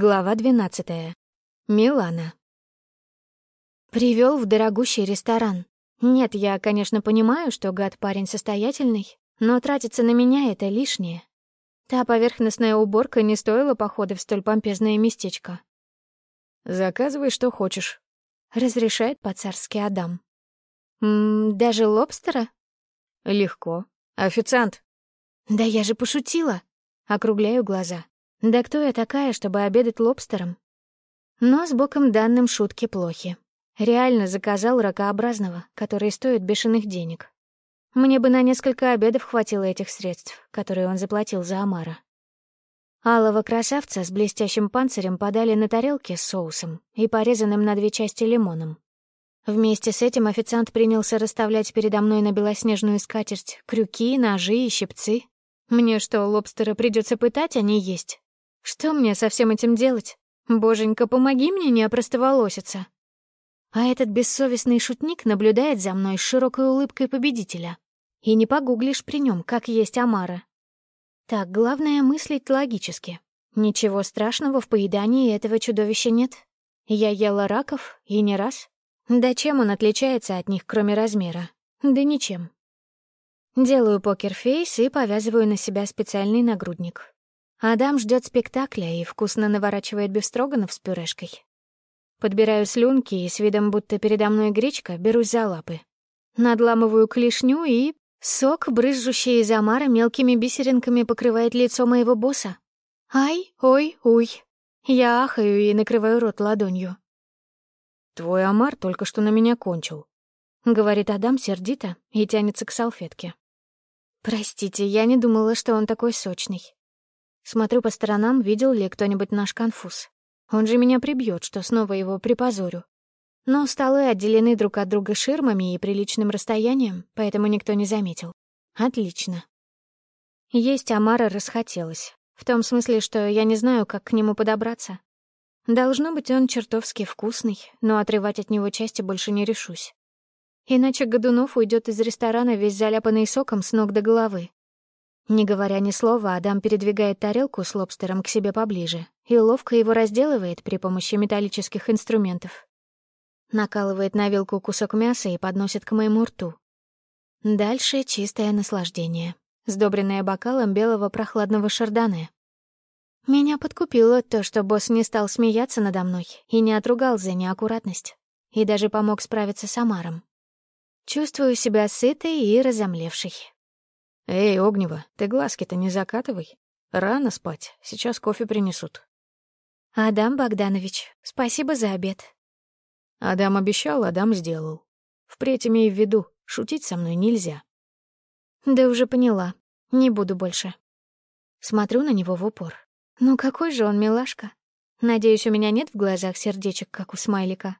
Глава двенадцатая. Милана. Привел в дорогущий ресторан. Нет, я, конечно, понимаю, что гад парень состоятельный, но тратиться на меня — это лишнее. Та поверхностная уборка не стоила похода в столь помпезное местечко. «Заказывай, что хочешь», — разрешает по-царски Адам. «М -м, «Даже лобстера?» «Легко. Официант». «Да я же пошутила!» — округляю глаза. Да кто я такая, чтобы обедать лобстером? Но с боком данным шутки плохи. Реально заказал ракообразного, который стоит бешеных денег. Мне бы на несколько обедов хватило этих средств, которые он заплатил за омара. Алого красавца с блестящим панцирем подали на тарелке с соусом и порезанным на две части лимоном. Вместе с этим официант принялся расставлять передо мной на белоснежную скатерть крюки, ножи и щипцы. Мне что, лобстера придется пытать, а не есть? Что мне со всем этим делать? Боженька, помоги мне не опростоволоситься. А этот бессовестный шутник наблюдает за мной с широкой улыбкой победителя. И не погуглишь при нем, как есть Амара. Так, главное — мыслить логически. Ничего страшного в поедании этого чудовища нет. Я ела раков, и не раз. Да чем он отличается от них, кроме размера? Да ничем. Делаю покерфейс и повязываю на себя специальный нагрудник. Адам ждет спектакля и вкусно наворачивает бифстроганов с пюрешкой. Подбираю слюнки и с видом, будто передо мной гречка, берусь за лапы. Надламываю клешню и... Сок, брызжущий из омара, мелкими бисеринками покрывает лицо моего босса. Ай, ой, уй. Я ахаю и накрываю рот ладонью. «Твой омар только что на меня кончил», — говорит Адам сердито и тянется к салфетке. «Простите, я не думала, что он такой сочный. Смотрю по сторонам, видел ли кто-нибудь наш конфуз. Он же меня прибьет, что снова его припозорю. Но столы отделены друг от друга ширмами и приличным расстоянием, поэтому никто не заметил. Отлично. Есть Амара расхотелось. В том смысле, что я не знаю, как к нему подобраться. Должно быть, он чертовски вкусный, но отрывать от него части больше не решусь. Иначе Годунов уйдет из ресторана весь заляпанный соком с ног до головы. Не говоря ни слова, Адам передвигает тарелку с лобстером к себе поближе и ловко его разделывает при помощи металлических инструментов. Накалывает на вилку кусок мяса и подносит к моему рту. Дальше чистое наслаждение, сдобренное бокалом белого прохладного шардоне. Меня подкупило то, что босс не стал смеяться надо мной и не отругал за неаккуратность, и даже помог справиться с Амаром. Чувствую себя сытой и разомлевшей. «Эй, Огнева, ты глазки-то не закатывай. Рано спать, сейчас кофе принесут». «Адам Богданович, спасибо за обед». Адам обещал, Адам сделал. Впредь имей в виду, шутить со мной нельзя. Да уже поняла, не буду больше. Смотрю на него в упор. Ну какой же он милашка. Надеюсь, у меня нет в глазах сердечек, как у смайлика.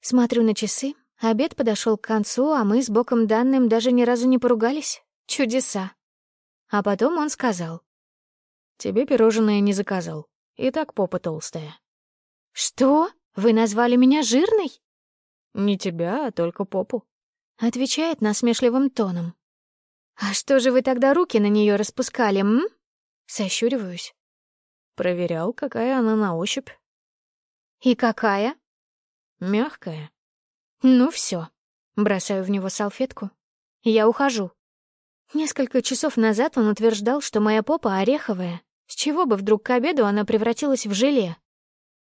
Смотрю на часы, обед подошел к концу, а мы с боком данным даже ни разу не поругались. Чудеса. А потом он сказал. «Тебе пирожное не заказал. И так попа толстая». «Что? Вы назвали меня жирной?» «Не тебя, а только попу», — отвечает насмешливым тоном. «А что же вы тогда руки на нее распускали, м?» Сощуриваюсь. Проверял, какая она на ощупь. «И какая?» «Мягкая». «Ну все. Бросаю в него салфетку. Я ухожу. Несколько часов назад он утверждал, что моя попа ореховая. С чего бы вдруг к обеду она превратилась в желе?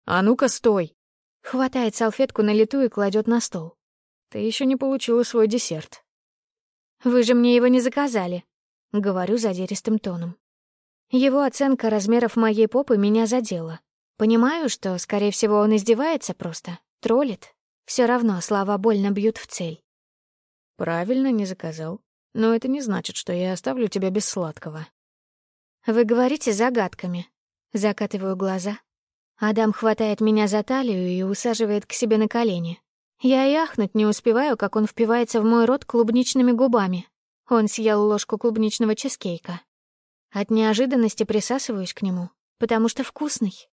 «А ну-ка, стой!» Хватает салфетку на лету и кладет на стол. «Ты еще не получила свой десерт». «Вы же мне его не заказали», — говорю задиристым тоном. Его оценка размеров моей попы меня задела. Понимаю, что, скорее всего, он издевается просто, троллит. Все равно слова больно бьют в цель. «Правильно, не заказал. Но это не значит, что я оставлю тебя без сладкого. Вы говорите загадками. Закатываю глаза. Адам хватает меня за талию и усаживает к себе на колени. Я и ахнуть не успеваю, как он впивается в мой рот клубничными губами. Он съел ложку клубничного чизкейка. От неожиданности присасываюсь к нему, потому что вкусный.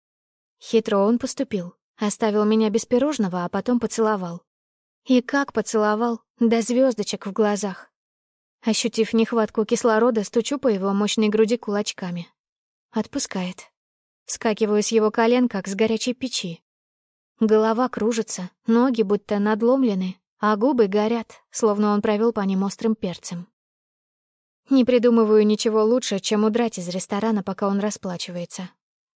Хитро он поступил. Оставил меня без пирожного, а потом поцеловал. И как поцеловал, до звездочек в глазах. Ощутив нехватку кислорода, стучу по его мощной груди кулачками. Отпускает. Вскакиваю с его колен, как с горячей печи. Голова кружится, ноги будто надломлены, а губы горят, словно он провел по ним острым перцем. Не придумываю ничего лучше, чем удрать из ресторана, пока он расплачивается.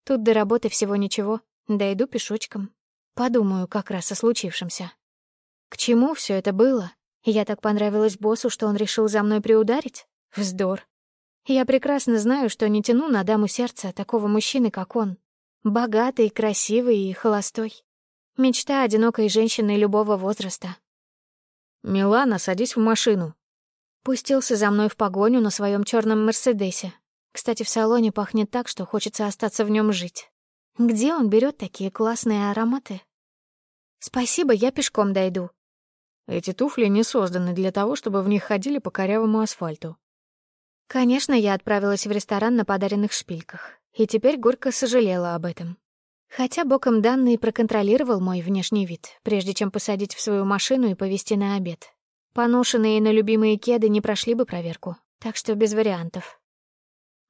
Тут до работы всего ничего, дойду пешочком. Подумаю как раз о случившемся. К чему все это было? Я так понравилась боссу, что он решил за мной приударить? Вздор. Я прекрасно знаю, что не тяну на даму сердца такого мужчины, как он. Богатый, красивый и холостой. Мечта одинокой женщины любого возраста. «Милана, садись в машину». Пустился за мной в погоню на своем черном Мерседесе. Кстати, в салоне пахнет так, что хочется остаться в нем жить. Где он берет такие классные ароматы? Спасибо, я пешком дойду. Эти туфли не созданы для того, чтобы в них ходили по корявому асфальту. Конечно, я отправилась в ресторан на подаренных шпильках, и теперь горько сожалела об этом. Хотя боком данный проконтролировал мой внешний вид, прежде чем посадить в свою машину и повезти на обед. Поношенные на любимые кеды не прошли бы проверку, так что без вариантов.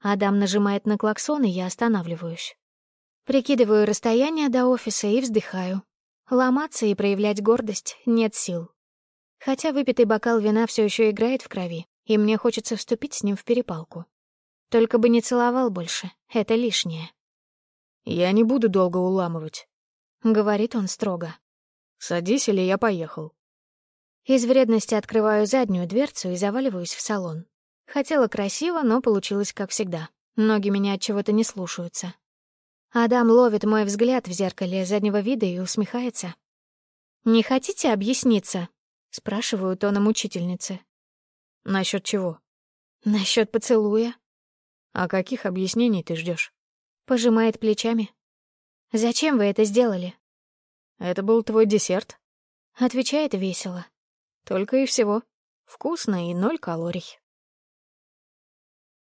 Адам нажимает на клаксон, и я останавливаюсь. Прикидываю расстояние до офиса и вздыхаю. Ломаться и проявлять гордость нет сил. Хотя выпитый бокал вина все еще играет в крови, и мне хочется вступить с ним в перепалку. Только бы не целовал больше, это лишнее. «Я не буду долго уламывать», — говорит он строго. «Садись, или я поехал». Из вредности открываю заднюю дверцу и заваливаюсь в салон. Хотела красиво, но получилось как всегда. Ноги меня от чего-то не слушаются. Адам ловит мой взгляд в зеркале заднего вида и усмехается. «Не хотите объясниться?» — спрашиваю тоном учительницы. «Насчет чего?» «Насчет поцелуя». «А каких объяснений ты ждешь? Пожимает плечами. «Зачем вы это сделали?» «Это был твой десерт», — отвечает весело. «Только и всего. Вкусно и ноль калорий».